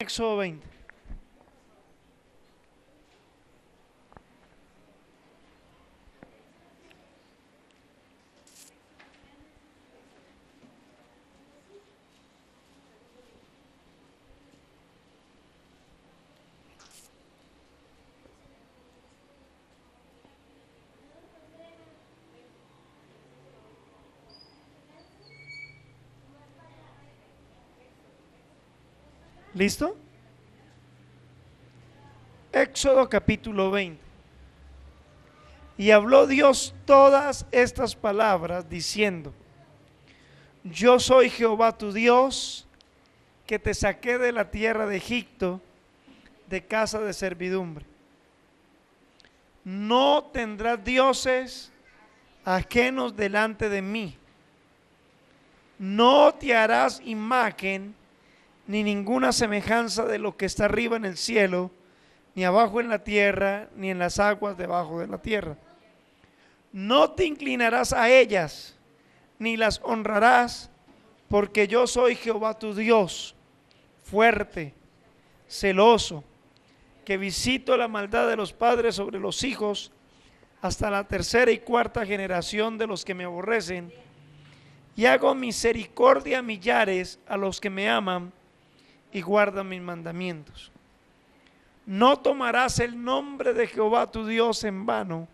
Éxodo 20. ¿Listo? Éxodo capítulo 20. Y habló Dios todas estas palabras diciendo, yo soy Jehová tu Dios, que te saqué de la tierra de Egipto, de casa de servidumbre. No tendrás dioses ajenos delante de mí. No te harás imagen ni ninguna semejanza de lo que está arriba en el cielo, ni abajo en la tierra, ni en las aguas debajo de la tierra. No te inclinarás a ellas, ni las honrarás, porque yo soy Jehová tu Dios, fuerte, celoso, que visito la maldad de los padres sobre los hijos hasta la tercera y cuarta generación de los que me aborrecen, y hago misericordia a millares a los que me aman y guardan mis mandamientos. No tomarás el nombre de Jehová tu Dios en vano,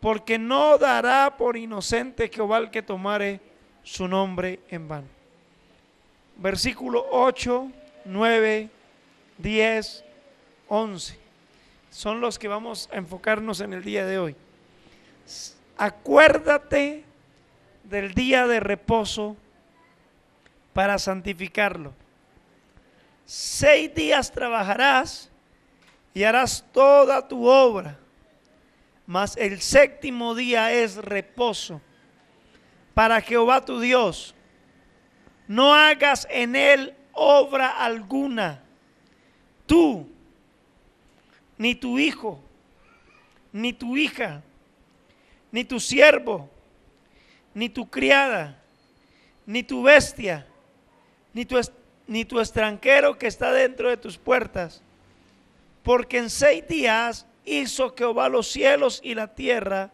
porque no dará por inocente Jehová el que tomare su nombre en vano. Versículo 8, 9, 10, 11. Son los que vamos a enfocarnos en el día de hoy. Acuérdate del día de reposo para santificarlo. Seis días trabajarás y harás toda tu obra, mas el séptimo día es reposo para Jehová tu Dios. No hagas en él obra alguna, tú, ni tu hijo, ni tu hija, ni tu siervo, ni tu criada, ni tu bestia, ni tu, ni tu extranjero que está dentro de tus puertas, porque en seis días hizo Jehová los cielos y la tierra,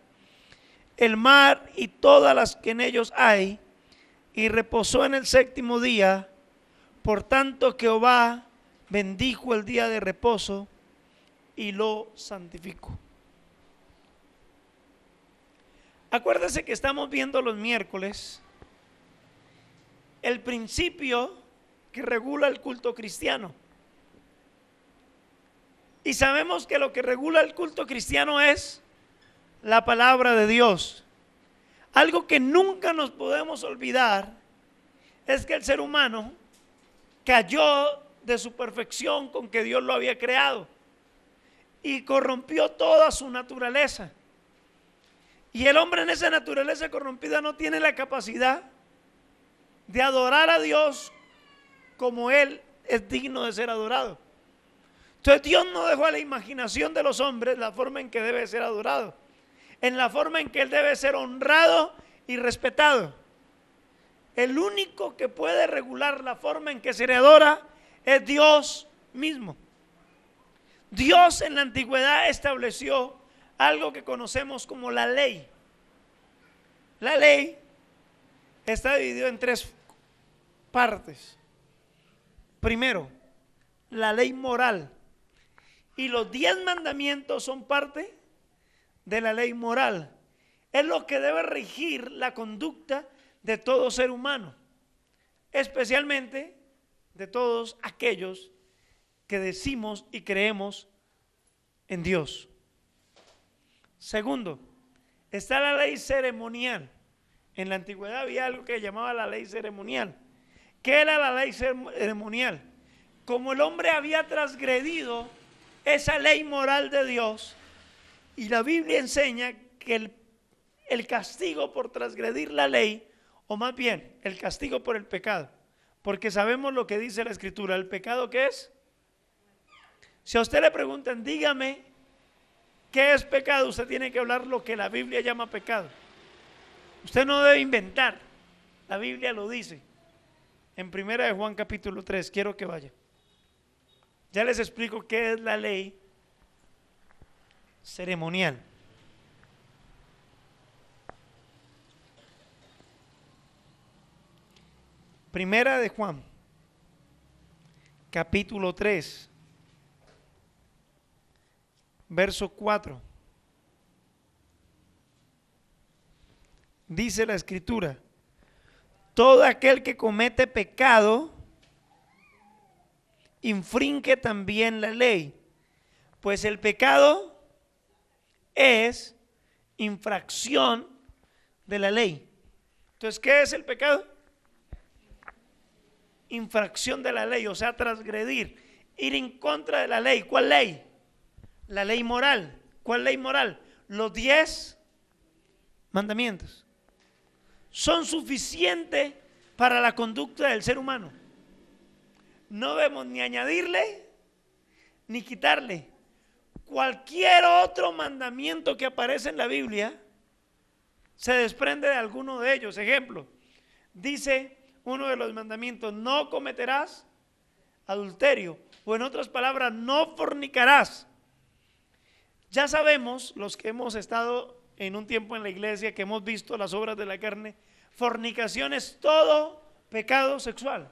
el mar y todas las que en ellos hay, y reposó en el séptimo día. Por tanto, Jehová bendijo el día de reposo y lo santificó. Acuérdese que estamos viendo los miércoles el principio que regula el culto cristiano. Y sabemos que lo que regula el culto cristiano es la palabra de Dios. Algo que nunca nos podemos olvidar es que el ser humano cayó de su perfección con que Dios lo había creado y corrompió toda su naturaleza. Y el hombre en esa naturaleza corrompida no tiene la capacidad de adorar a Dios como Él es digno de ser adorado. Entonces Dios no dejó a la imaginación de los hombres la forma en que debe ser adorado, en la forma en que Él debe ser honrado y respetado. El único que puede regular la forma en que se le adora es Dios mismo. Dios en la antigüedad estableció algo que conocemos como la ley. La ley está dividida en tres partes. Primero, la ley moral. Y los diez mandamientos son parte de la ley moral. Es lo que debe regir la conducta de todo ser humano, especialmente de todos aquellos que decimos y creemos en Dios. Segundo, está la ley ceremonial. En la antigüedad había algo que llamaba la ley ceremonial. ¿Qué era la ley ceremonial? Como el hombre había transgredido esa ley moral de Dios, y la Biblia enseña que el, el castigo por transgredir la ley, o más bien el castigo por el pecado, porque sabemos lo que dice la escritura, el pecado que es. Si a usted le preguntan, dígame qué es pecado, usted tiene que hablar lo que la Biblia llama pecado. Usted no debe inventar, la Biblia lo dice. En primera de Juan capítulo 3, quiero que vaya. Ya les explico qué es la ley ceremonial. Primera de Juan, capítulo 3, verso 4. Dice la escritura, todo aquel que comete pecado, infringe también la ley, pues el pecado es infracción de la ley. Entonces, ¿qué es el pecado? Infracción de la ley, o sea, transgredir, ir en contra de la ley. ¿Cuál ley? La ley moral. ¿Cuál ley moral? Los diez mandamientos. Son suficientes para la conducta del ser humano no debemos ni añadirle ni quitarle. Cualquier otro mandamiento que aparece en la Biblia se desprende de alguno de ellos. Ejemplo, dice uno de los mandamientos, no cometerás adulterio. O en otras palabras, no fornicarás. Ya sabemos, los que hemos estado en un tiempo en la iglesia, que hemos visto las obras de la carne, fornicación es todo pecado sexual.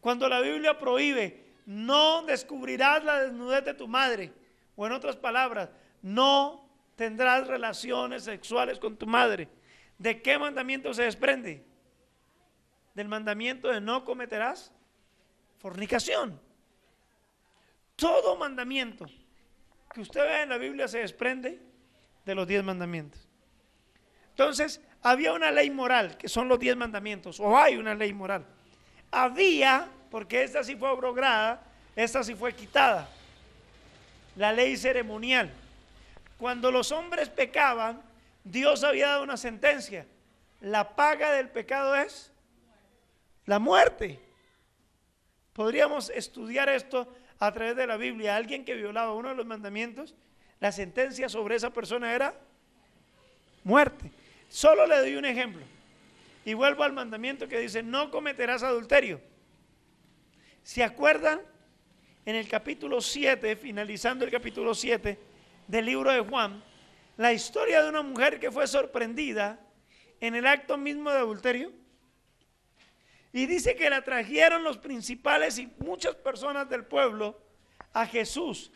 Cuando la Biblia prohíbe, no descubrirás la desnudez de tu madre. O en otras palabras, no tendrás relaciones sexuales con tu madre. ¿De qué mandamiento se desprende? Del mandamiento de no cometerás fornicación. Todo mandamiento que usted vea en la Biblia se desprende de los diez mandamientos. Entonces, había una ley moral, que son los diez mandamientos, o hay una ley moral había, porque esta sí fue abrogada, esta sí fue quitada, la ley ceremonial. Cuando los hombres pecaban, Dios había dado una sentencia. La paga del pecado es la muerte. Podríamos estudiar esto a través de la Biblia. Alguien que violaba uno de los mandamientos, la sentencia sobre esa persona era muerte. Solo le doy un ejemplo. Y vuelvo al mandamiento que dice, no cometerás adulterio. ¿Se acuerdan? En el capítulo 7, finalizando el capítulo 7 del libro de Juan, la historia de una mujer que fue sorprendida en el acto mismo de adulterio. Y dice que la trajeron los principales y muchas personas del pueblo a Jesús.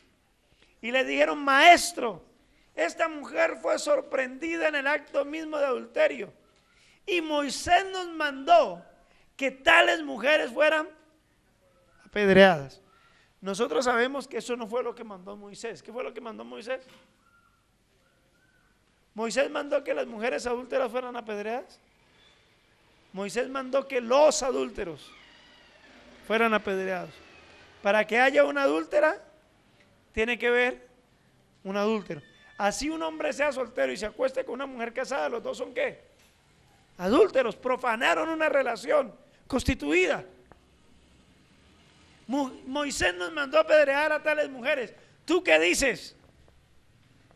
Y le dijeron, maestro, esta mujer fue sorprendida en el acto mismo de adulterio. Y Moisés nos mandó que tales mujeres fueran apedreadas. Nosotros sabemos que eso no fue lo que mandó Moisés. ¿Qué fue lo que mandó Moisés? Moisés mandó que las mujeres adúlteras fueran apedreadas. Moisés mandó que los adúlteros fueran apedreados. Para que haya una adúltera, tiene que ver un adúltero. Así un hombre sea soltero y se acueste con una mujer casada, los dos son qué? adúlteros, profanaron una relación constituida. Moisés nos mandó a apedrear a tales mujeres. ¿Tú qué dices?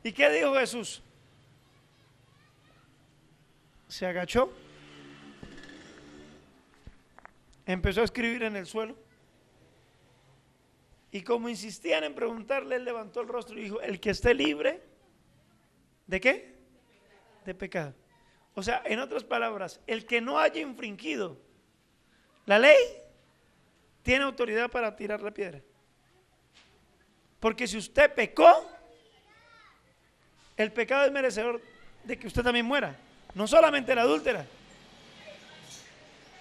¿Y qué dijo Jesús? Se agachó, empezó a escribir en el suelo. Y como insistían en preguntarle, él levantó el rostro y dijo, el que esté libre, ¿de qué? De pecado. O sea, en otras palabras, el que no haya infringido la ley tiene autoridad para tirar la piedra. Porque si usted pecó, el pecado es merecedor de que usted también muera. No solamente la adúltera.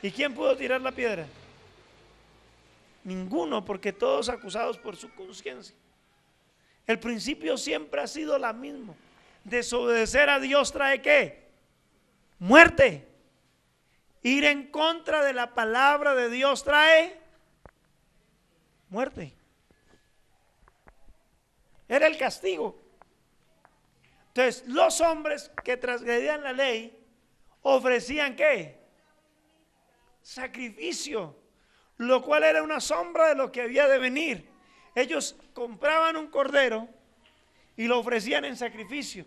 ¿Y quién pudo tirar la piedra? Ninguno, porque todos acusados por su conciencia. El principio siempre ha sido la mismo. Desobedecer a Dios trae qué? muerte. Ir en contra de la palabra de Dios trae muerte. Era el castigo. Entonces, los hombres que transgredían la ley ofrecían qué? Sacrificio, lo cual era una sombra de lo que había de venir. Ellos compraban un cordero y lo ofrecían en sacrificio.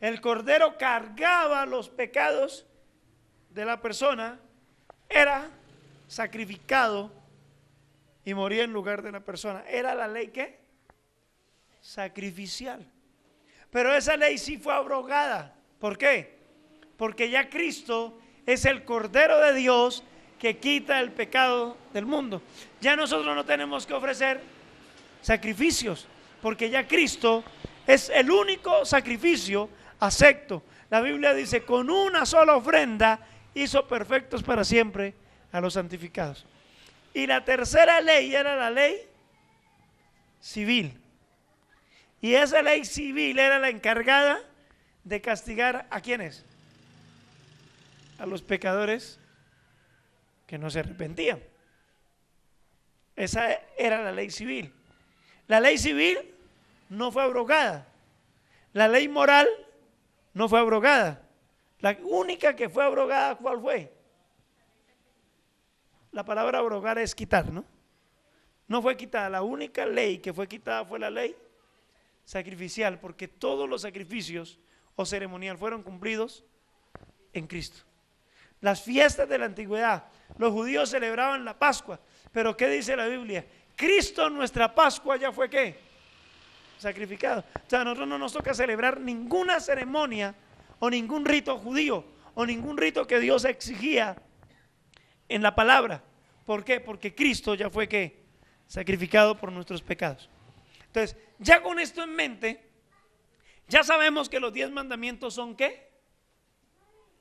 El cordero cargaba los pecados de la persona, era sacrificado y moría en lugar de la persona. Era la ley que sacrificial. Pero esa ley sí fue abrogada. ¿Por qué? Porque ya Cristo es el Cordero de Dios que quita el pecado del mundo. Ya nosotros no tenemos que ofrecer sacrificios, porque ya Cristo es el único sacrificio acepto. La Biblia dice, con una sola ofrenda hizo perfectos para siempre a los santificados. Y la tercera ley era la ley civil. Y esa ley civil era la encargada de castigar a quienes? A los pecadores que no se arrepentían. Esa era la ley civil. La ley civil no fue abrogada. La ley moral no fue abrogada. La única que fue abrogada, ¿cuál fue? La palabra abrogar es quitar, ¿no? No fue quitada. La única ley que fue quitada fue la ley sacrificial, porque todos los sacrificios o ceremonial fueron cumplidos en Cristo. Las fiestas de la antigüedad, los judíos celebraban la Pascua, pero ¿qué dice la Biblia? Cristo nuestra Pascua ya fue qué? Sacrificado. O sea, a nosotros no nos toca celebrar ninguna ceremonia o ningún rito judío o ningún rito que Dios exigía en la palabra. ¿Por qué? Porque Cristo ya fue qué? Sacrificado por nuestros pecados. Entonces, ya con esto en mente, ya sabemos que los diez mandamientos son qué?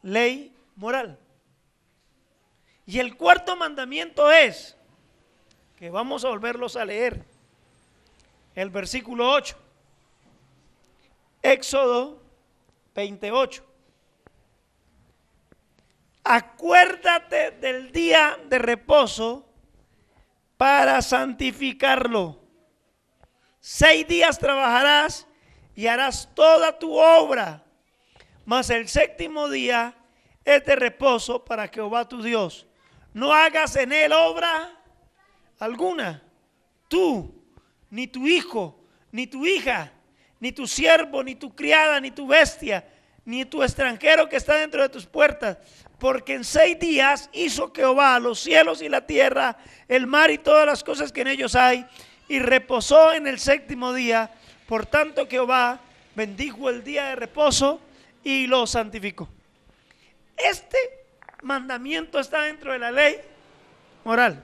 Ley moral. Y el cuarto mandamiento es, que vamos a volverlos a leer, el versículo 8, Éxodo 28. Acuérdate del día de reposo para santificarlo. Seis días trabajarás y harás toda tu obra, mas el séptimo día es de reposo para Jehová tu Dios. No hagas en él obra alguna. Tú, ni tu hijo, ni tu hija, ni tu siervo, ni tu criada, ni tu bestia, ni tu extranjero que está dentro de tus puertas. Porque en seis días hizo Jehová los cielos y la tierra, el mar y todas las cosas que en ellos hay y reposó en el séptimo día. Por tanto, Jehová bendijo el día de reposo y lo santificó. Este mandamiento está dentro de la ley moral.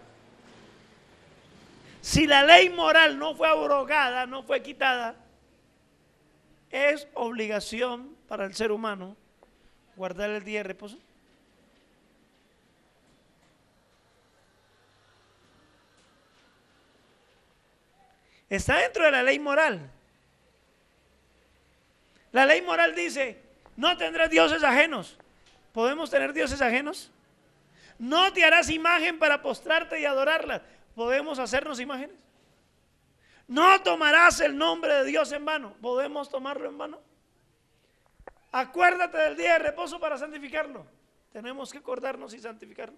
Si la ley moral no fue abrogada, no fue quitada, es obligación para el ser humano guardar el día de reposo. Está dentro de la ley moral. La ley moral dice, no tendrás dioses ajenos. ¿Podemos tener dioses ajenos? No te harás imagen para postrarte y adorarla. ¿Podemos hacernos imágenes? No tomarás el nombre de Dios en vano. ¿Podemos tomarlo en vano? Acuérdate del día de reposo para santificarlo. Tenemos que acordarnos y santificarlo.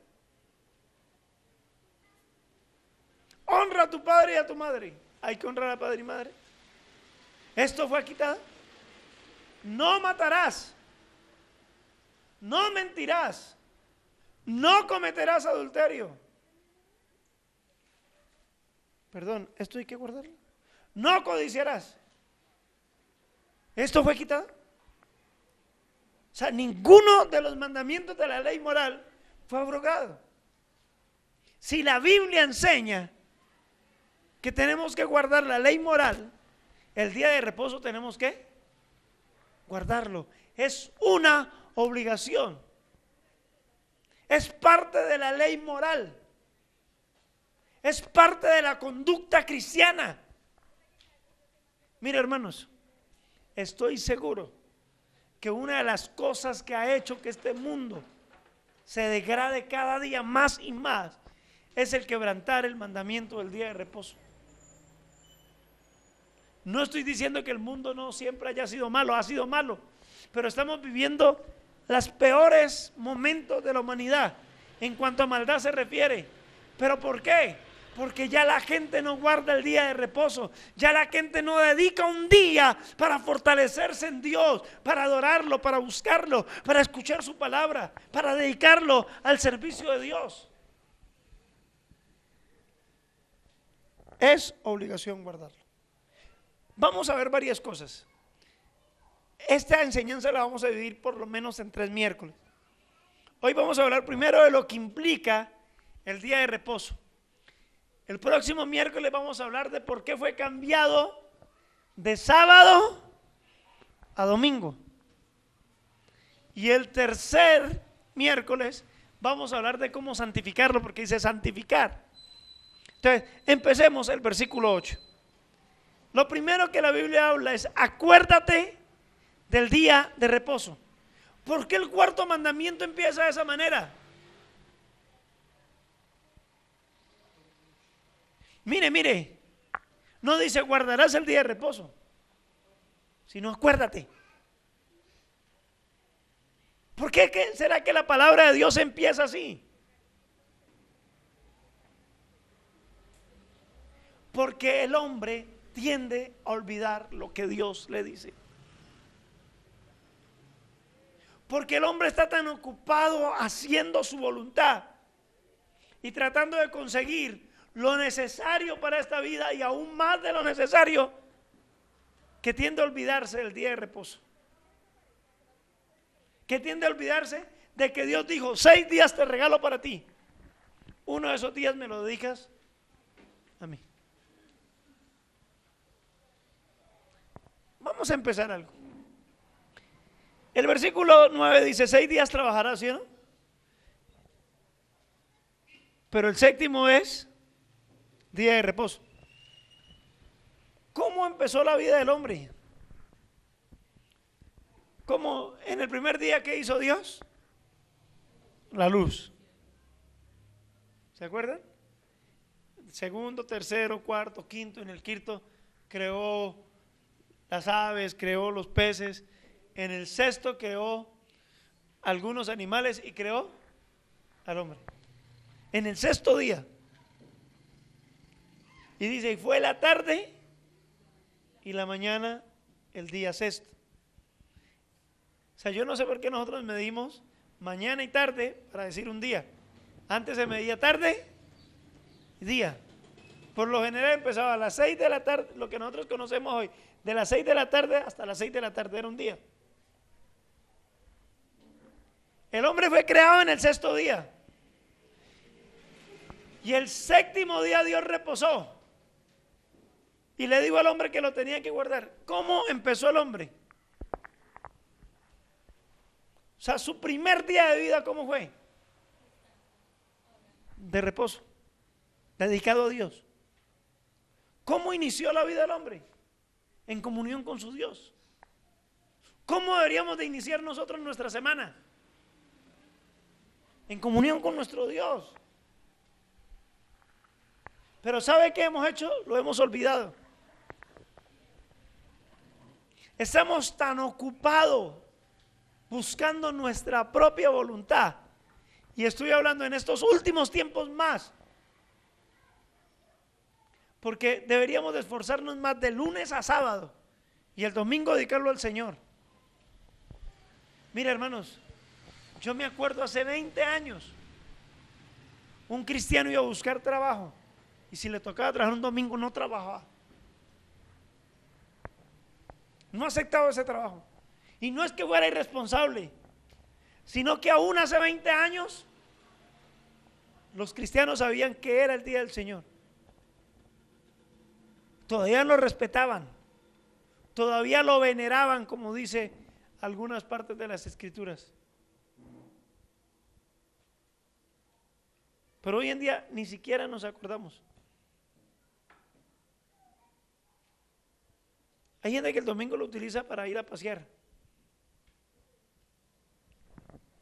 Honra a tu padre y a tu madre. Hay que honrar a padre y madre. Esto fue quitado. No matarás. No mentirás. No cometerás adulterio. Perdón, esto hay que guardarlo. No codiciarás. Esto fue quitado. O sea, ninguno de los mandamientos de la ley moral fue abrogado. Si la Biblia enseña que tenemos que guardar la ley moral, el día de reposo tenemos que guardarlo. Es una obligación. Es parte de la ley moral. Es parte de la conducta cristiana. Mire hermanos, estoy seguro que una de las cosas que ha hecho que este mundo se degrade cada día más y más es el quebrantar el mandamiento del día de reposo. No estoy diciendo que el mundo no siempre haya sido malo, ha sido malo, pero estamos viviendo los peores momentos de la humanidad en cuanto a maldad se refiere. ¿Pero por qué? Porque ya la gente no guarda el día de reposo, ya la gente no dedica un día para fortalecerse en Dios, para adorarlo, para buscarlo, para escuchar su palabra, para dedicarlo al servicio de Dios. Es obligación guardarlo. Vamos a ver varias cosas. Esta enseñanza la vamos a dividir por lo menos en tres miércoles. Hoy vamos a hablar primero de lo que implica el día de reposo. El próximo miércoles vamos a hablar de por qué fue cambiado de sábado a domingo. Y el tercer miércoles vamos a hablar de cómo santificarlo, porque dice santificar. Entonces, empecemos el versículo 8. Lo primero que la Biblia habla es, acuérdate del día de reposo. ¿Por qué el cuarto mandamiento empieza de esa manera? Mire, mire, no dice guardarás el día de reposo, sino acuérdate. ¿Por qué será que la palabra de Dios empieza así? Porque el hombre tiende a olvidar lo que Dios le dice. Porque el hombre está tan ocupado haciendo su voluntad y tratando de conseguir lo necesario para esta vida y aún más de lo necesario que tiende a olvidarse del día de reposo. Que tiende a olvidarse de que Dios dijo, seis días te regalo para ti. Uno de esos días me lo dedicas a mí. Vamos a empezar algo. El versículo 9 dice, seis días trabajarás, ¿sí o no? Pero el séptimo es día de reposo. ¿Cómo empezó la vida del hombre? ¿Cómo en el primer día que hizo Dios? La luz. ¿Se acuerdan? Segundo, tercero, cuarto, quinto. En el quinto creó las aves, creó los peces. En el sexto creó algunos animales y creó al hombre. En el sexto día. Y dice, y fue la tarde y la mañana el día sexto. O sea, yo no sé por qué nosotros medimos mañana y tarde para decir un día. Antes se medía tarde y día. Por lo general empezaba a las seis de la tarde, lo que nosotros conocemos hoy, de las seis de la tarde hasta las seis de la tarde era un día. El hombre fue creado en el sexto día. Y el séptimo día Dios reposó. Y le digo al hombre que lo tenía que guardar. ¿Cómo empezó el hombre? O sea, su primer día de vida, ¿cómo fue? De reposo, dedicado a Dios. ¿Cómo inició la vida del hombre? En comunión con su Dios. ¿Cómo deberíamos de iniciar nosotros nuestra semana? En comunión con nuestro Dios. Pero ¿sabe qué hemos hecho? Lo hemos olvidado. Estamos tan ocupados buscando nuestra propia voluntad. Y estoy hablando en estos últimos tiempos más. Porque deberíamos de esforzarnos más de lunes a sábado y el domingo dedicarlo al Señor. Mira, hermanos, yo me acuerdo hace 20 años, un cristiano iba a buscar trabajo y si le tocaba trabajar un domingo no trabajaba. No aceptaba ese trabajo. Y no es que fuera irresponsable, sino que aún hace 20 años los cristianos sabían que era el día del Señor. Todavía lo respetaban, todavía lo veneraban, como dice algunas partes de las escrituras. Pero hoy en día ni siquiera nos acordamos. Hay gente que el domingo lo utiliza para ir a pasear.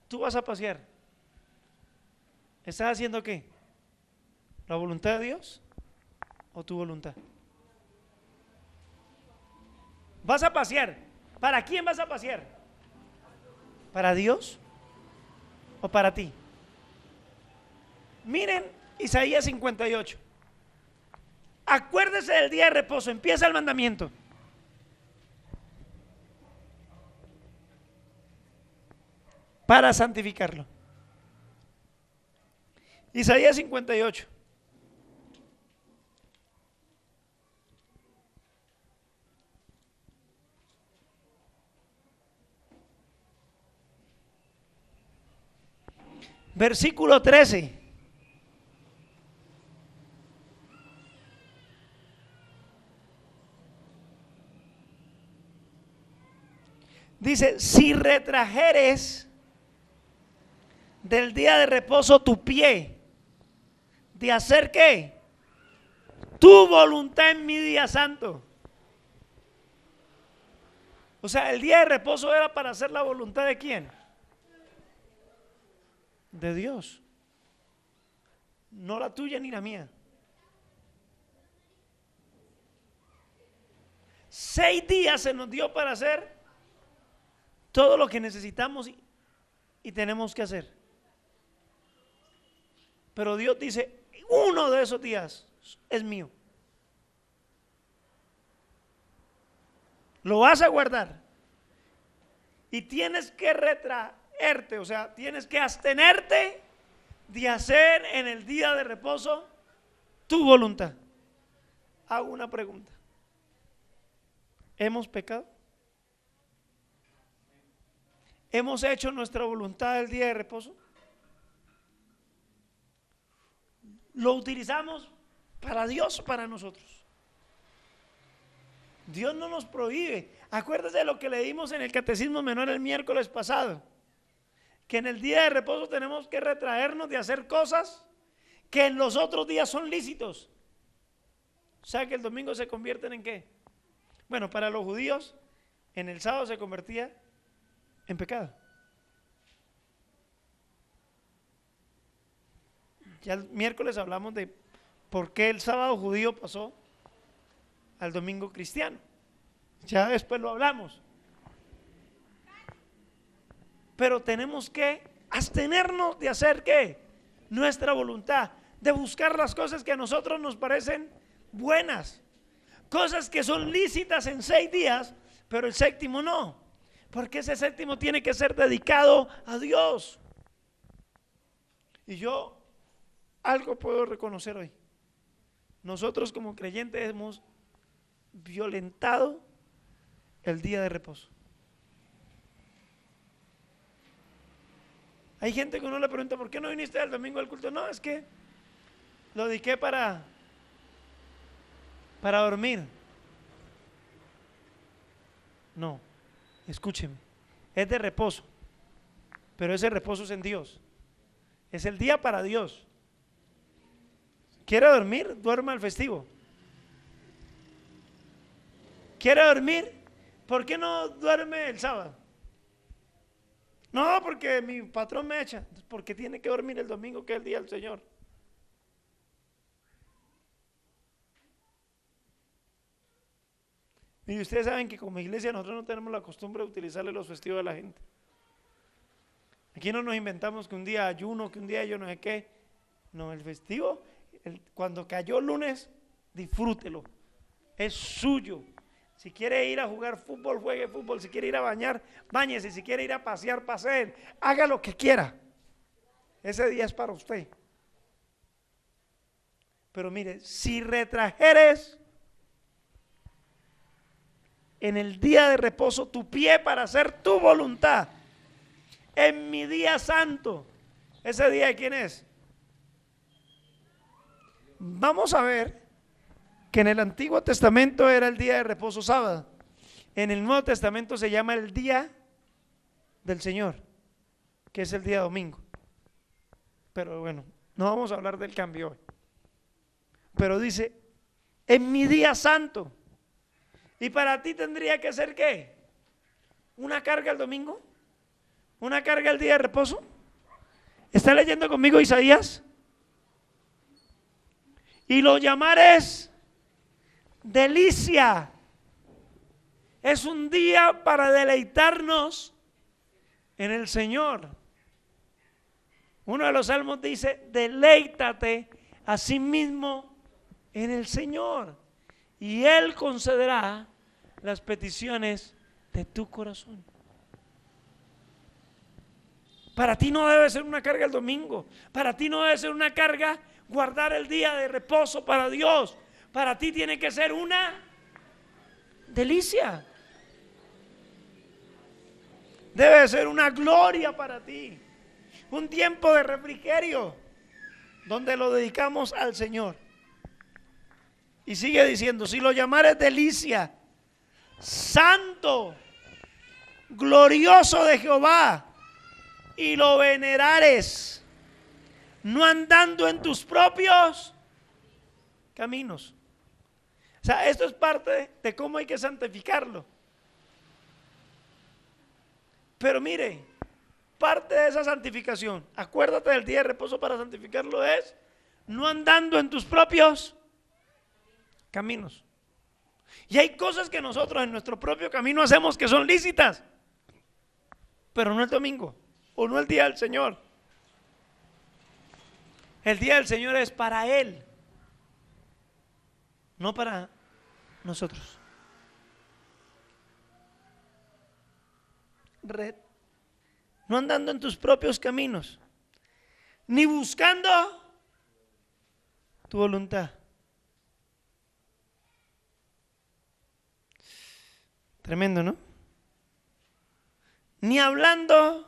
Tú vas a pasear. ¿Estás haciendo qué? ¿La voluntad de Dios o tu voluntad? Vas a pasear. ¿Para quién vas a pasear? ¿Para Dios o para ti? Miren Isaías 58. Acuérdese del día de reposo, empieza el mandamiento. para santificarlo. Isaías 58. Versículo 13. Dice, si retrajeres del día de reposo tu pie, de hacer qué? Tu voluntad en mi día santo. O sea, el día de reposo era para hacer la voluntad de quién? De Dios. No la tuya ni la mía. Seis días se nos dio para hacer todo lo que necesitamos y, tenemos que hacer. Pero Dios dice, uno de esos días es mío. Lo vas a guardar. Y tienes que retraerte, o sea, tienes que abstenerte de hacer en el día de reposo tu voluntad. Hago una pregunta. ¿Hemos pecado? ¿Hemos hecho nuestra voluntad el día de reposo? ¿Lo utilizamos para Dios o para nosotros? Dios no nos prohíbe. Acuérdese de lo que leímos en el Catecismo Menor el miércoles pasado. Que en el día de reposo tenemos que retraernos de hacer cosas que en los otros días son lícitos. O sea que el domingo se convierten en qué? Bueno, para los judíos, en el sábado se convertía en pecado. Ya el miércoles hablamos de por qué el sábado judío pasó al domingo cristiano. Ya después lo hablamos. Pero tenemos que abstenernos de hacer qué? Nuestra voluntad, de buscar las cosas que a nosotros nos parecen buenas. Cosas que son lícitas en seis días, pero el séptimo no. Porque ese séptimo tiene que ser dedicado a Dios. Y yo algo puedo reconocer hoy. Nosotros como creyentes hemos violentado el día de reposo. Hay gente que uno le pregunta, ¿por qué no viniste el domingo al culto? No, es que lo dediqué para, para dormir. No. Escúcheme, es de reposo, pero ese reposo es en Dios. Es el día para Dios. ¿Quiere dormir? Duerma al festivo. ¿Quiere dormir? ¿Por qué no duerme el sábado? No, porque mi patrón me echa. Porque tiene que dormir el domingo, que es el día del Señor. Y ustedes saben que como iglesia nosotros no tenemos la costumbre de utilizarle los festivos a la gente. Aquí no nos inventamos que un día ayuno, que un día yo no sé qué. No, el festivo, cuando cayó el lunes, disfrútelo. Es suyo. Si quiere ir a jugar fútbol, juegue fútbol. Si quiere ir a bañar, bañese. Si quiere ir a pasear, paseen. Haga lo que quiera. Ese día es para usted. Pero mire, si retrajeres en el día de reposo tu pie para hacer tu voluntad. En mi día santo. ¿Ese día quién es? Vamos a ver que en el Antiguo Testamento era el día de reposo sábado. En el Nuevo Testamento se llama el día del Señor, que es el día domingo. Pero bueno, no vamos a hablar del cambio hoy. Pero dice, en mi día santo. ¿Y para ti tendría que ser qué? ¿Una carga el domingo? ¿Una carga el día de reposo? ¿Está leyendo conmigo Isaías? Y lo llamares delicia. Es un día para deleitarnos en el Señor. Uno de los salmos dice, deleítate a sí mismo en el Señor. Y Él concederá las peticiones de tu corazón. Para ti no debe ser una carga el domingo. Para ti no debe ser una carga guardar el día de reposo para Dios. Para ti tiene que ser una delicia. Debe ser una gloria para ti. un tiempo de refrigerio donde lo dedicamos al Señor. Y sigue diciendo, si lo llamares delicia, santo, glorioso de Jehová, y lo venerares, no andando en tus propios caminos. O sea, esto es parte de cómo hay que santificarlo. Pero mire, parte de esa santificación, acuérdate del día de reposo para santificarlo es no andando en tus propios caminos. Y hay cosas que nosotros en nuestro propio camino hacemos que son lícitas, pero no el domingo o no el día del Señor. El día del Señor es para Él, no para nosotros. Red. No andando en tus propios caminos, ni buscando tu voluntad. Tremendo, ¿no? Ni hablando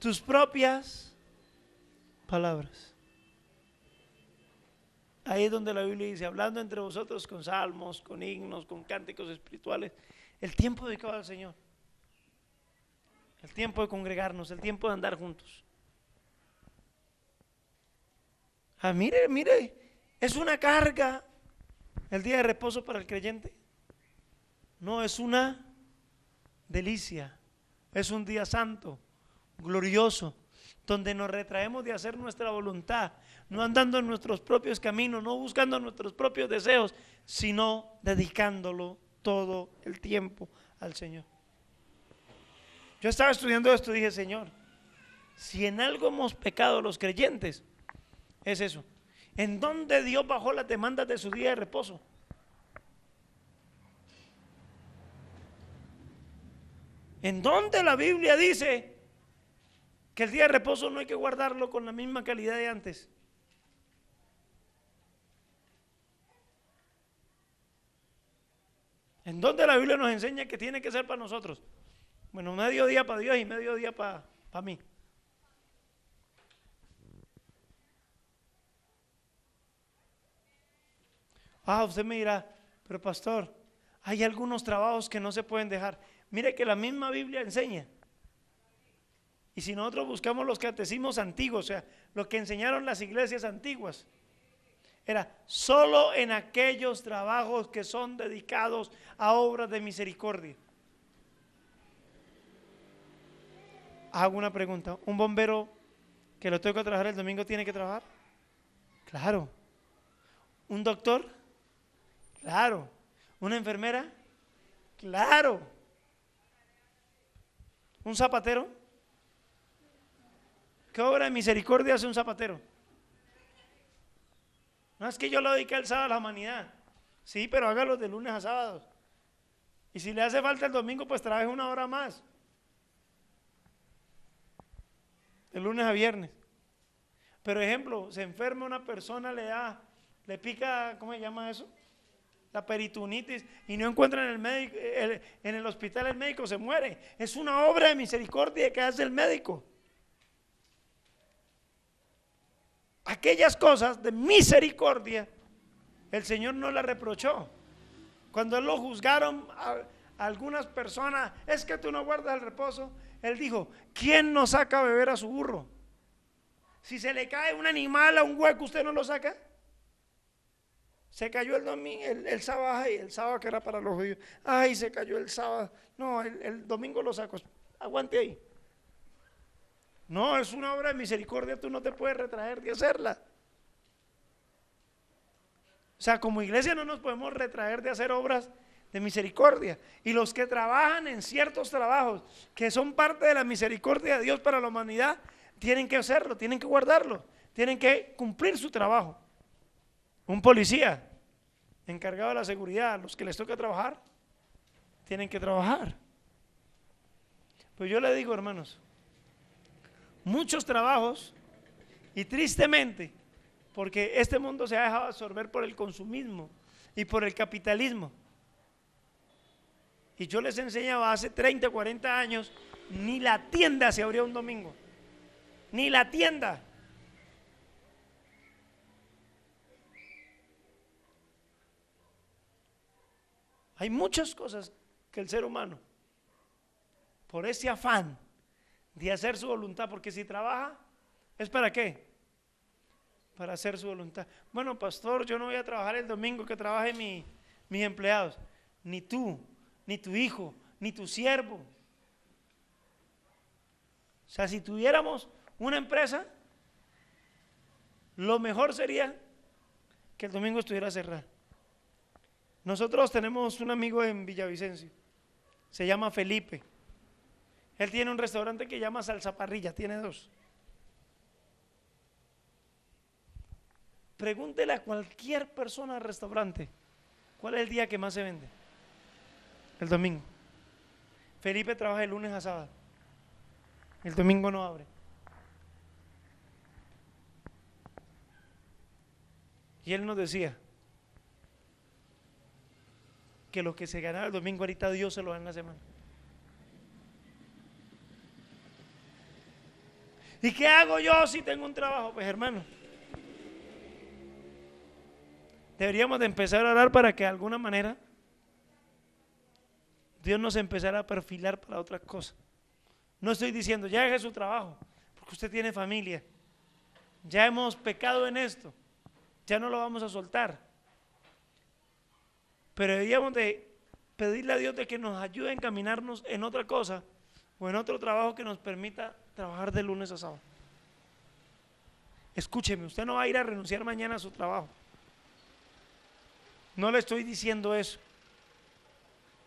tus propias palabras. Ahí es donde la Biblia dice, hablando entre vosotros con salmos, con himnos, con cánticos espirituales, el tiempo dedicado al Señor. El tiempo de congregarnos, el tiempo de andar juntos. Ah, mire, mire, es una carga el día de reposo para el creyente. No, es una delicia. Es un día santo, glorioso, donde nos retraemos de hacer nuestra voluntad, no andando en nuestros propios caminos, no buscando nuestros propios deseos, sino dedicándolo todo el tiempo al Señor. Yo estaba estudiando esto y dije, Señor, si en algo hemos pecado los creyentes, es eso. ¿En dónde Dios bajó las demandas de su día de reposo? ¿En dónde la Biblia dice que el día de reposo no hay que guardarlo con la misma calidad de antes? ¿En dónde la Biblia nos enseña que tiene que ser para nosotros? Bueno, medio día para Dios y medio día para, para mí. Ah, usted me dirá, pero pastor, hay algunos trabajos que no se pueden dejar. Mire que la misma Biblia enseña. Y si nosotros buscamos los catecismos antiguos, o sea, lo que enseñaron las iglesias antiguas, era solo en aquellos trabajos que son dedicados a obras de misericordia. Hago una pregunta. ¿Un bombero que lo toca trabajar el domingo tiene que trabajar? Claro. ¿Un doctor? Claro. ¿Una enfermera? Claro. ¿Un zapatero? ¿Qué obra de misericordia hace un zapatero? No es que yo lo dedique el sábado a la humanidad. Sí, pero hágalo de lunes a sábado. Y si le hace falta el domingo, pues trabaje una hora más. De lunes a viernes. Pero ejemplo, se enferma una persona, le da, le pica, ¿cómo se llama eso? La peritonitis y no encuentra en el, médico, en el hospital el médico, se muere. Es una obra de misericordia que hace el médico. Aquellas cosas de misericordia, el Señor no la reprochó. Cuando lo juzgaron a algunas personas, es que tú no guardas el reposo, él dijo, ¿quién no saca a beber a su burro? Si se le cae un animal a un hueco, ¿usted no lo saca? Se cayó el domingo, el, sábado, ay, el sábado que era para los judíos. Ay, se cayó el sábado. No, el, el domingo lo saco. Aguante ahí. No, es una obra de misericordia, tú no te puedes retraer de hacerla. O sea, como iglesia no nos podemos retraer de hacer obras de misericordia. Y los que trabajan en ciertos trabajos que son parte de la misericordia de Dios para la humanidad, tienen que hacerlo, tienen que guardarlo, tienen que cumplir su trabajo. Un policía encargado de la seguridad, los que les toca trabajar, tienen que trabajar. Pues yo le digo, hermanos, muchos trabajos y tristemente, porque este mundo se ha dejado absorber por el consumismo y por el capitalismo. Y yo les enseñaba hace 30, 40 años, ni la tienda se abría un domingo. ni la tienda. Hay muchas cosas que el ser humano, por ese afán de hacer su voluntad, porque si trabaja, ¿es para qué? Para hacer su voluntad. Bueno, pastor, yo no voy a trabajar el domingo que trabaje mi, mis empleados. Ni tú, ni tu hijo, ni tu siervo. O sea, si tuviéramos una empresa, lo mejor sería que el domingo estuviera cerrado. Nosotros tenemos un amigo en Villavicencio, se llama Felipe. Él tiene un restaurante que llama Salsa Parrilla, tiene dos. Pregúntele a cualquier persona del restaurante, ¿cuál es el día que más se vende? El domingo. Felipe trabaja el lunes a sábado. El domingo no abre. Y él nos decía que lo que se ganaba el domingo ahorita Dios se lo da en la semana. ¿Y qué hago yo si tengo un trabajo? Pues hermano, deberíamos de empezar a orar para que de alguna manera Dios nos empezara a perfilar para otras cosas. No estoy diciendo, ya haga su trabajo, porque usted tiene familia. Ya hemos pecado en esto, ya no lo vamos a soltar. Pero deberíamos de pedirle a Dios de que nos ayude a encaminarnos en otra cosa o en otro trabajo que nos permita trabajar de lunes a sábado. Escúcheme, usted no va a ir a renunciar mañana a su trabajo. No le estoy diciendo eso.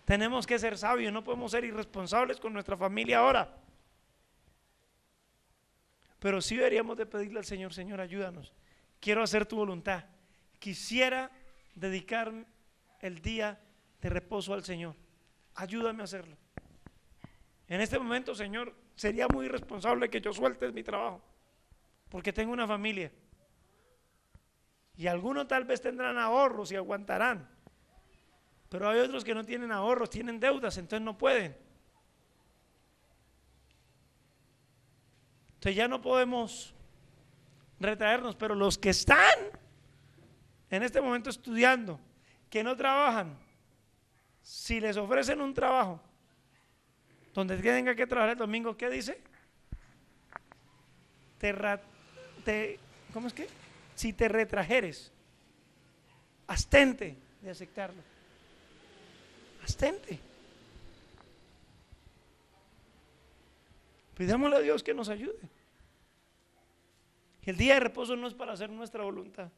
Tenemos que ser sabios, no podemos ser irresponsables con nuestra familia ahora. Pero sí deberíamos de pedirle al Señor, Señor, ayúdanos. Quiero hacer tu voluntad. Quisiera dedicar el día de reposo al Señor. Ayúdame a hacerlo. En este momento, Señor, sería muy irresponsable que yo suelte mi trabajo, porque tengo una familia. Y algunos tal vez tendrán ahorros y aguantarán. Pero hay otros que no tienen ahorros, tienen deudas, entonces no pueden. Entonces ya no podemos retraernos, pero los que están en este momento estudiando, que no trabajan, si les ofrecen un trabajo donde tenga que trabajar el domingo, ¿qué dice? Te, ¿Cómo es que? Si te retrajeres, abstente de aceptarlo. Abstente. Pidámosle a Dios que nos ayude. El día de reposo no es para hacer nuestra voluntad,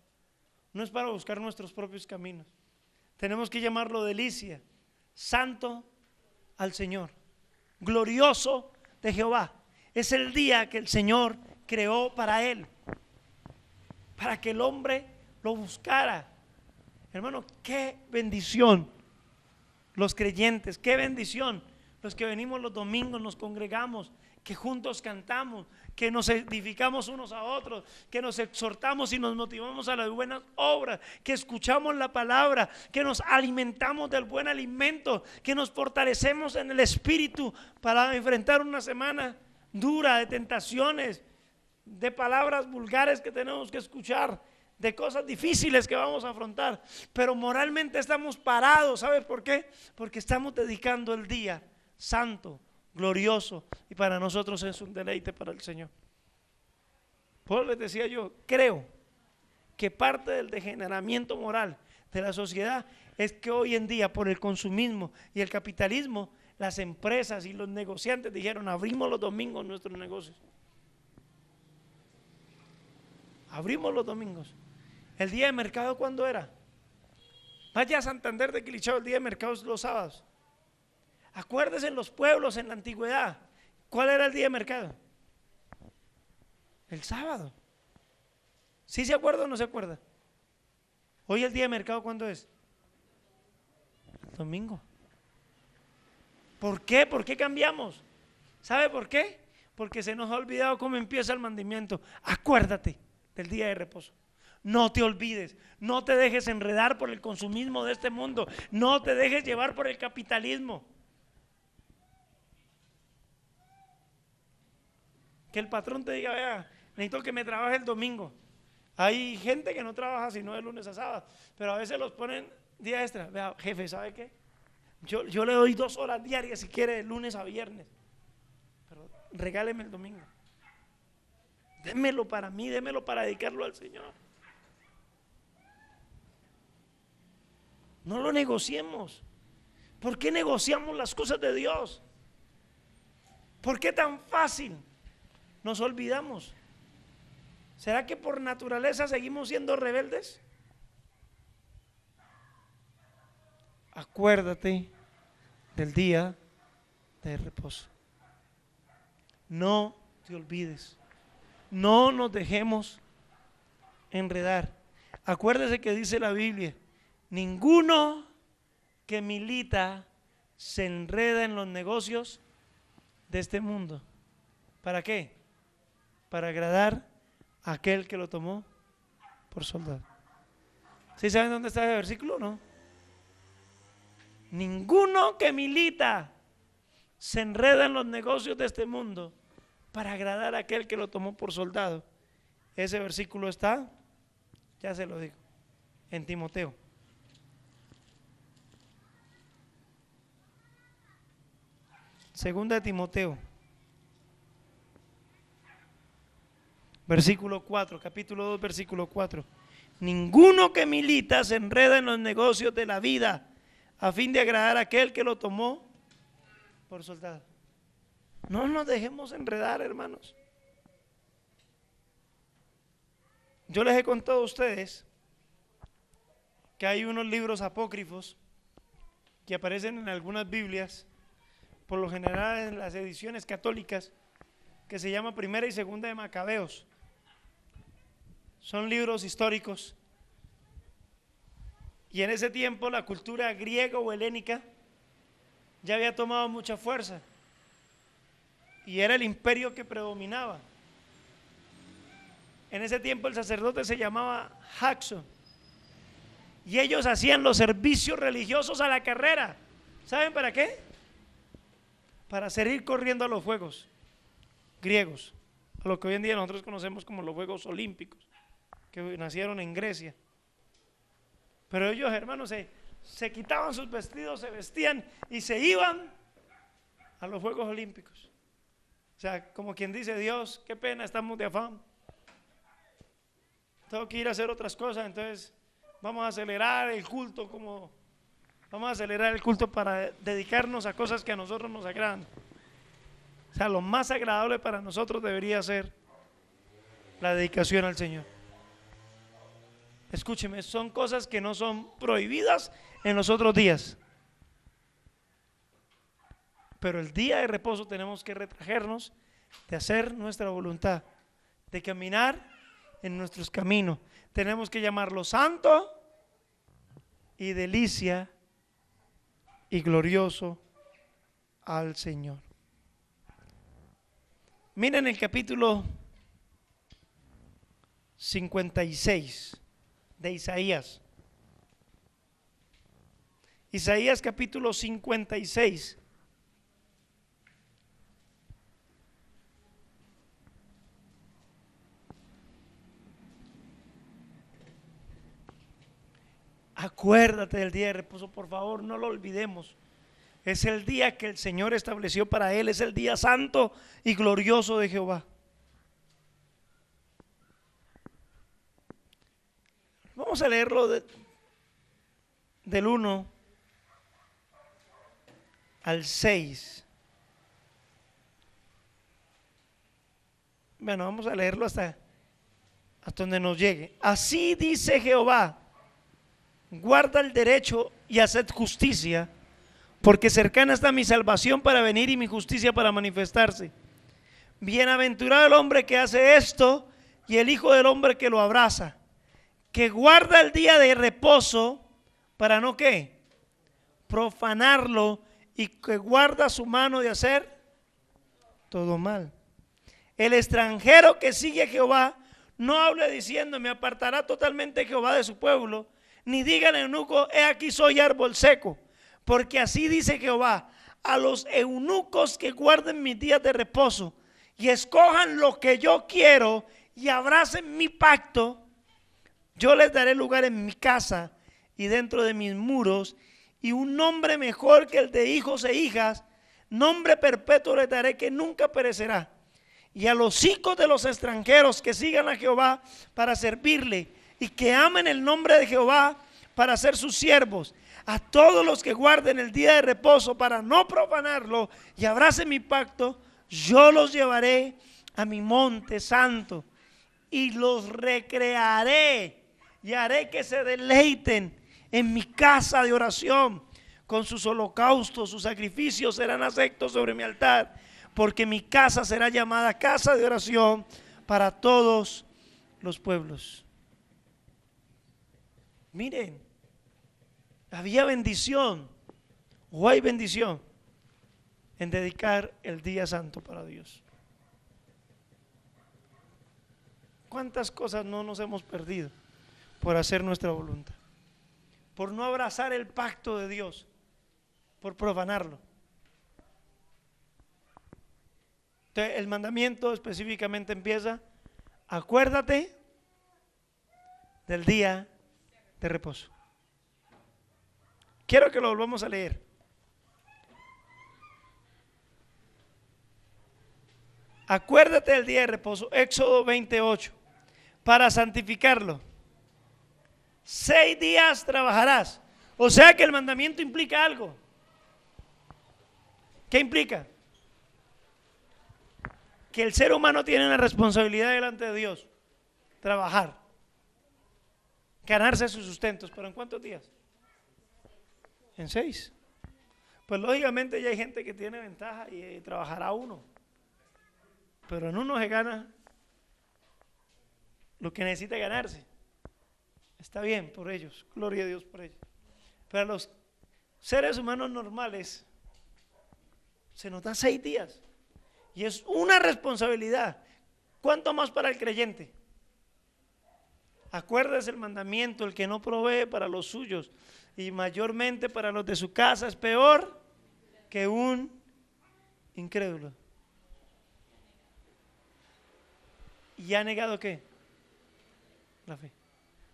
no es para buscar nuestros propios caminos. Tenemos que llamarlo delicia, santo al Señor, glorioso de Jehová. Es el día que el Señor creó para él, para que el hombre lo buscara. Hermano, qué bendición los creyentes, qué bendición. Los que venimos los domingos, nos congregamos, que juntos cantamos, que nos edificamos unos a otros, que nos exhortamos y nos motivamos a las buenas obras, que escuchamos la palabra, que nos alimentamos del buen alimento, que nos fortalecemos en el espíritu para enfrentar una semana dura de tentaciones, de palabras vulgares que tenemos que escuchar de cosas difíciles que vamos a afrontar, pero moralmente estamos parados, ¿sabes por qué? Porque estamos dedicando el día santo, glorioso, y para nosotros es un deleite para el Señor. Por les decía yo, creo que parte del degeneramiento moral de la sociedad es que hoy en día por el consumismo y el capitalismo, las empresas y los negociantes dijeron, abrimos los domingos nuestros negocios. Abrimos los domingos. ¿El día de mercado cuándo era? Vaya a Santander de Quilichao, el día de mercado es los sábados. Acuérdese en los pueblos en la antigüedad. ¿Cuál era el día de mercado? El sábado. ¿Sí se acuerda o no se acuerda? Hoy el día de mercado, ¿cuándo es? Domingo. ¿Por qué? ¿Por qué cambiamos? ¿Sabe por qué? Porque se nos ha olvidado cómo empieza el mandamiento. Acuérdate del día de reposo. No te olvides, no te dejes enredar por el consumismo de este mundo, no te dejes llevar por el capitalismo. Que el patrón te diga, vea, necesito que me trabaje el domingo. Hay gente que no trabaja sino de lunes a sábado, pero a veces los ponen día extra. Vea, jefe, ¿sabe qué? Yo, yo le doy dos horas diarias si quiere de lunes a viernes. Pero regáleme el domingo. Démelo para mí, démelo para dedicarlo al Señor. No lo negociemos. ¿Por qué negociamos las cosas de Dios? ¿Por qué tan fácil nos olvidamos? ¿Será que por naturaleza seguimos siendo rebeldes? Acuérdate del día de reposo. No te olvides. No nos dejemos enredar. Acuérdese que dice la Biblia, ninguno que milita se enreda en los negocios de este mundo. ¿Para qué? Para agradar a aquel que lo tomó por soldado. ¿Sí saben dónde está ese versículo no? Ninguno que milita se enreda en los negocios de este mundo para agradar a aquel que lo tomó por soldado. Ese versículo está, ya se lo digo, en Timoteo. Segunda de Timoteo. Versículo 4, capítulo 2, versículo 4. Ninguno que milita se enreda en los negocios de la vida a fin de agradar a aquel que lo tomó por soldado. No nos dejemos enredar, hermanos. Yo les he contado a ustedes que hay unos libros apócrifos que aparecen en algunas Biblias por lo general en las ediciones católicas, que se llama Primera y Segunda de Macabeos. Son libros históricos. Y en ese tiempo la cultura griega o helénica ya había tomado mucha fuerza. Y era el imperio que predominaba. En ese tiempo el sacerdote se llamaba Jackson. Y ellos hacían los servicios religiosos a la carrera. ¿Saben para qué? para seguir corriendo a los Juegos griegos, a lo que hoy en día nosotros conocemos como los Juegos Olímpicos, que nacieron en Grecia. Pero ellos, hermanos, se, se quitaban sus vestidos, se vestían y se iban a los Juegos Olímpicos. O sea, como quien dice, Dios, qué pena, estamos de afán. Tengo que ir a hacer otras cosas, entonces vamos a acelerar el culto como Vamos a acelerar el culto para dedicarnos a cosas que a nosotros nos agradan. O sea, lo más agradable para nosotros debería ser la dedicación al Señor. Escúcheme, son cosas que no son prohibidas en los otros días. Pero el día de reposo tenemos que retrajernos de hacer nuestra voluntad, de caminar en nuestros caminos. Tenemos que llamarlo santo y delicia y glorioso al Señor. Miren el capítulo 56 de Isaías. Isaías capítulo 56. Acuérdate del día de reposo, por favor, no lo olvidemos. Es el día que el Señor estableció para él, es el día santo y glorioso de Jehová. Vamos a leerlo del 1 al 6. Bueno, vamos a leerlo hasta, hasta donde nos llegue. Así dice Jehová guarda el derecho y haced justicia, porque cercana está mi salvación para venir y mi justicia para manifestarse. Bienaventurado el hombre que hace esto y el Hijo del hombre que lo abraza, que guarda el día de reposo para no qué, profanarlo y que guarda su mano de hacer todo mal. El extranjero que sigue a Jehová no hable diciendo, me apartará totalmente Jehová de su pueblo ni digan eunuco, he aquí soy árbol seco. Porque así dice Jehová, a los eunucos que guarden mis días de reposo y escojan lo que yo quiero y abracen mi pacto, yo les daré lugar en mi casa y dentro de mis muros y un nombre mejor que el de hijos e hijas, nombre perpetuo les daré que nunca perecerá. Y a los hijos de los extranjeros que sigan a Jehová para servirle y que amen el nombre de Jehová para ser sus siervos. A todos los que guarden el día de reposo para no profanarlo y abracen mi pacto, yo los llevaré a mi monte santo y los recrearé y haré que se deleiten en mi casa de oración. Con sus holocaustos, sus sacrificios serán aceptos sobre mi altar, porque mi casa será llamada casa de oración para todos los pueblos. Miren, había bendición o hay bendición en dedicar el día santo para Dios. ¿Cuántas cosas no nos hemos perdido por hacer nuestra voluntad? Por no abrazar el pacto de Dios, por profanarlo. Entonces, el mandamiento específicamente empieza, acuérdate del día de reposo. Quiero que lo volvamos a leer. Acuérdate del día de reposo, Éxodo 28, para santificarlo. Seis días trabajarás. O sea que el mandamiento implica algo. ¿Qué implica? Que el ser humano tiene una responsabilidad delante de Dios. Trabajar. Ganarse sus sustentos. ¿Pero en cuántos días? En seis. Pues lógicamente ya hay gente que tiene ventaja y eh, trabajará uno. Pero en uno se gana lo que necesita ganarse. Está bien por ellos, gloria a Dios por ellos. Pero a los seres humanos normales se nos da seis días. Y es una responsabilidad. ¿Cuánto más para el creyente? Acuérdese el mandamiento, el que no provee para los suyos y mayormente para los de su casa es peor que un incrédulo. ¿Y ha negado qué? La fe.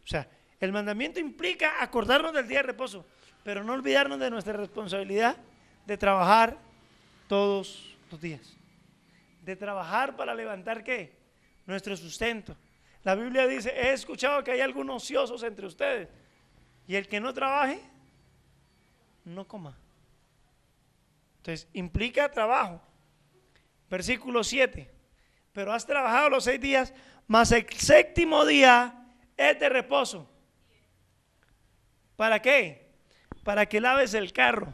O sea, el mandamiento implica acordarnos del día de reposo, pero no olvidarnos de nuestra responsabilidad de trabajar todos los días. De trabajar para levantar qué? Nuestro sustento. La Biblia dice, he escuchado que hay algunos ociosos entre ustedes. Y el que no trabaje, no coma. Entonces, implica trabajo. Versículo 7 pero has trabajado los seis días, más el séptimo día es de reposo. ¿Para qué? Para que laves el carro,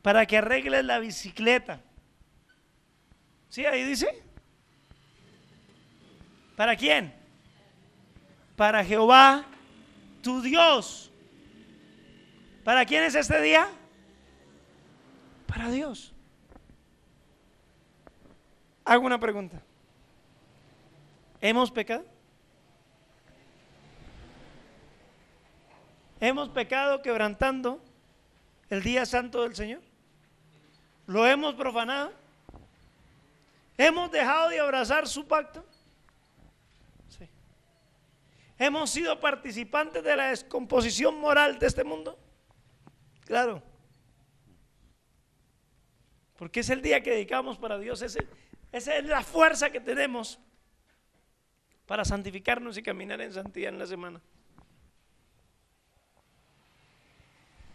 para que arregles la bicicleta. ¿Sí? Ahí dice. ¿Para quién? Para Jehová, tu Dios. ¿Para quién es este día? Para Dios. Hago una pregunta. ¿Hemos pecado? ¿Hemos pecado quebrantando el día santo del Señor? ¿Lo hemos profanado? ¿Hemos dejado de abrazar su pacto? Sí. ¿Hemos sido participantes de la descomposición moral de este mundo? Claro. Porque es el día que dedicamos para Dios, esa es la fuerza que tenemos para santificarnos y caminar en santidad en la semana.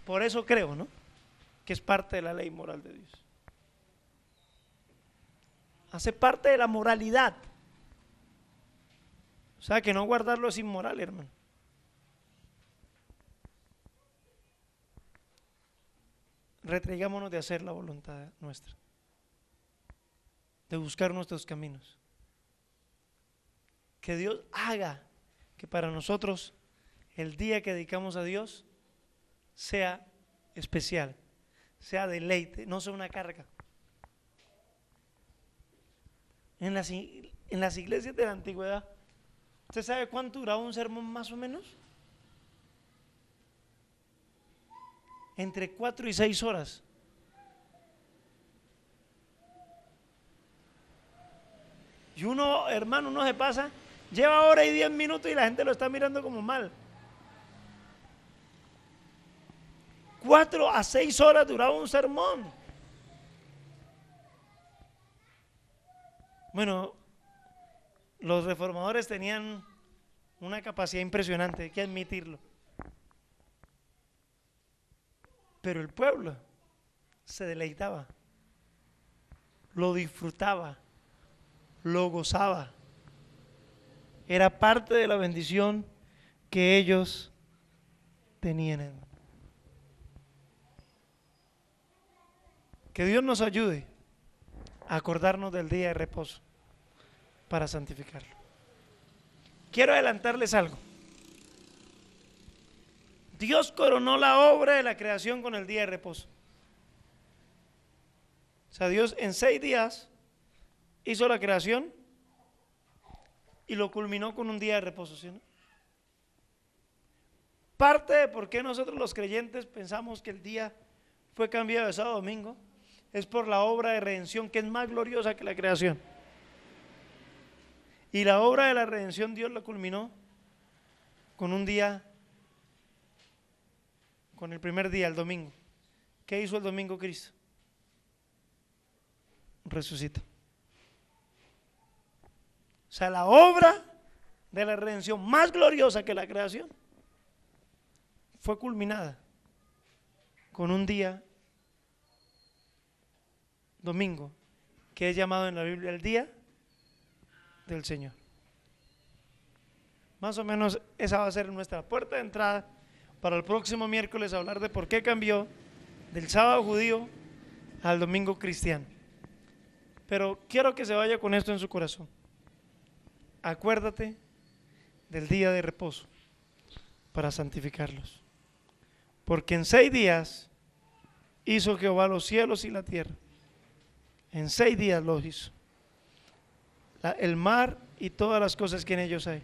Por eso creo, ¿no? Que es parte de la ley moral de Dios. Hace parte de la moralidad. O sea, que no guardarlo es inmoral, hermano. Retraigámonos de hacer la voluntad nuestra de buscar nuestros caminos. Que Dios haga que para nosotros el día que dedicamos a Dios sea especial, sea deleite, no sea una carga. En las, en las iglesias de la antigüedad, ¿usted sabe cuánto duraba un sermón más o menos? Entre cuatro y seis horas. Y uno, hermano, uno se pasa, lleva hora y diez minutos y la gente lo está mirando como mal. Cuatro a seis horas duraba un sermón. Bueno, los reformadores tenían una capacidad impresionante, hay que admitirlo. Pero el pueblo se deleitaba, lo disfrutaba, lo gozaba. Era parte de la bendición que ellos tenían. Que Dios nos ayude a acordarnos del día de reposo para santificarlo. Quiero adelantarles algo. Dios coronó la obra de la creación con el día de reposo. O sea, Dios en seis días hizo la creación y lo culminó con un día de reposo. ¿sí? Parte de por qué nosotros los creyentes pensamos que el día fue cambiado de sábado a domingo es por la obra de redención que es más gloriosa que la creación. Y la obra de la redención Dios la culminó con un día, con el primer día, el domingo. ¿Qué hizo el domingo Cristo? Resucita. O sea, la obra de la redención más gloriosa que la creación fue culminada con un día domingo, que es llamado en la Biblia el día del Señor. Más o menos esa va a ser nuestra puerta de entrada para el próximo miércoles hablar de por qué cambió del sábado judío al domingo cristiano. Pero quiero que se vaya con esto en su corazón. Acuérdate del día de reposo para santificarlos. Porque en seis días hizo Jehová los cielos y la tierra. En seis días los hizo el mar y todas las cosas que en ellos hay.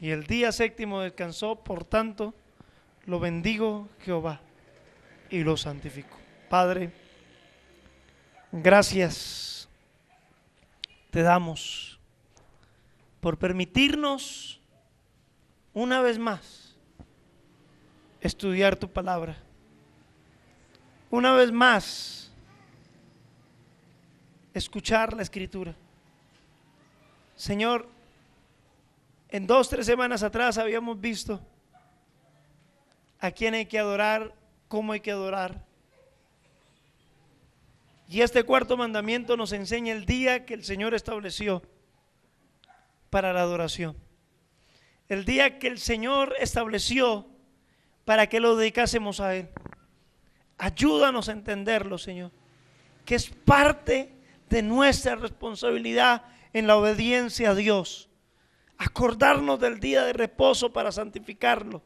Y el día séptimo descansó, por tanto, lo bendigo Jehová y lo santifico. Padre, gracias te damos por permitirnos una vez más estudiar tu palabra. Una vez más escuchar la escritura. Señor, en dos, tres semanas atrás habíamos visto a quién hay que adorar, cómo hay que adorar. Y este cuarto mandamiento nos enseña el día que el Señor estableció para la adoración. El día que el Señor estableció para que lo dedicásemos a Él. Ayúdanos a entenderlo, Señor, que es parte de nuestra responsabilidad en la obediencia a Dios. Acordarnos del día de reposo para santificarlo.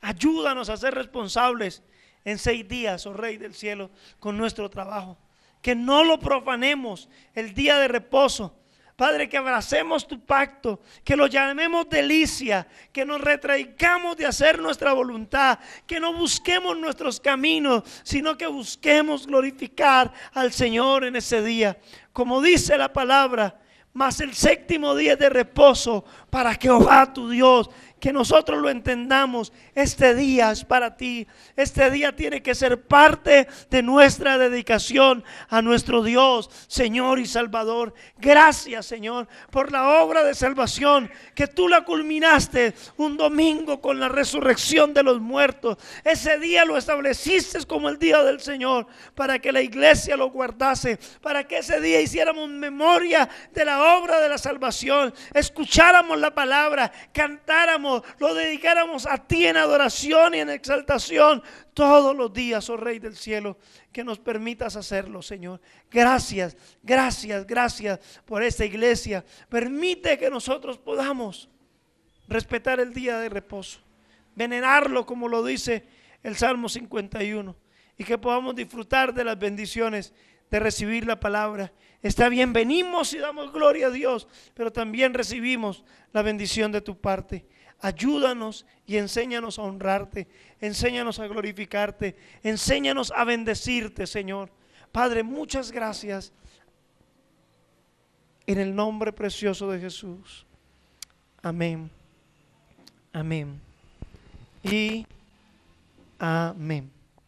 Ayúdanos a ser responsables en seis días, oh Rey del cielo, con nuestro trabajo. Que no lo profanemos el día de reposo. Padre, que abracemos tu pacto, que lo llamemos delicia, que nos retraigamos de hacer nuestra voluntad, que no busquemos nuestros caminos, sino que busquemos glorificar al Señor en ese día. Como dice la palabra, mas el séptimo día de reposo para Jehová tu Dios que nosotros lo entendamos. Este día es para ti. Este día tiene que ser parte de nuestra dedicación a nuestro Dios, Señor y Salvador. Gracias, Señor, por la obra de salvación que tú la culminaste un domingo con la resurrección de los muertos. Ese día lo estableciste como el día del Señor para que la iglesia lo guardase, para que ese día hiciéramos memoria de la obra de la salvación, escucháramos la palabra, cantáramos lo dedicáramos a ti en adoración y en exaltación todos los días, oh Rey del cielo, que nos permitas hacerlo, Señor. Gracias, gracias, gracias por esta iglesia. Permite que nosotros podamos respetar el día de reposo, venerarlo como lo dice el Salmo 51 y que podamos disfrutar de las bendiciones de recibir la palabra. Está bien, venimos y damos gloria a Dios, pero también recibimos la bendición de tu parte. Ayúdanos y enséñanos a honrarte, enséñanos a glorificarte, enséñanos a bendecirte, Señor. Padre, muchas gracias. en el nombre precioso de Jesús. Amén. Amén. Y amén.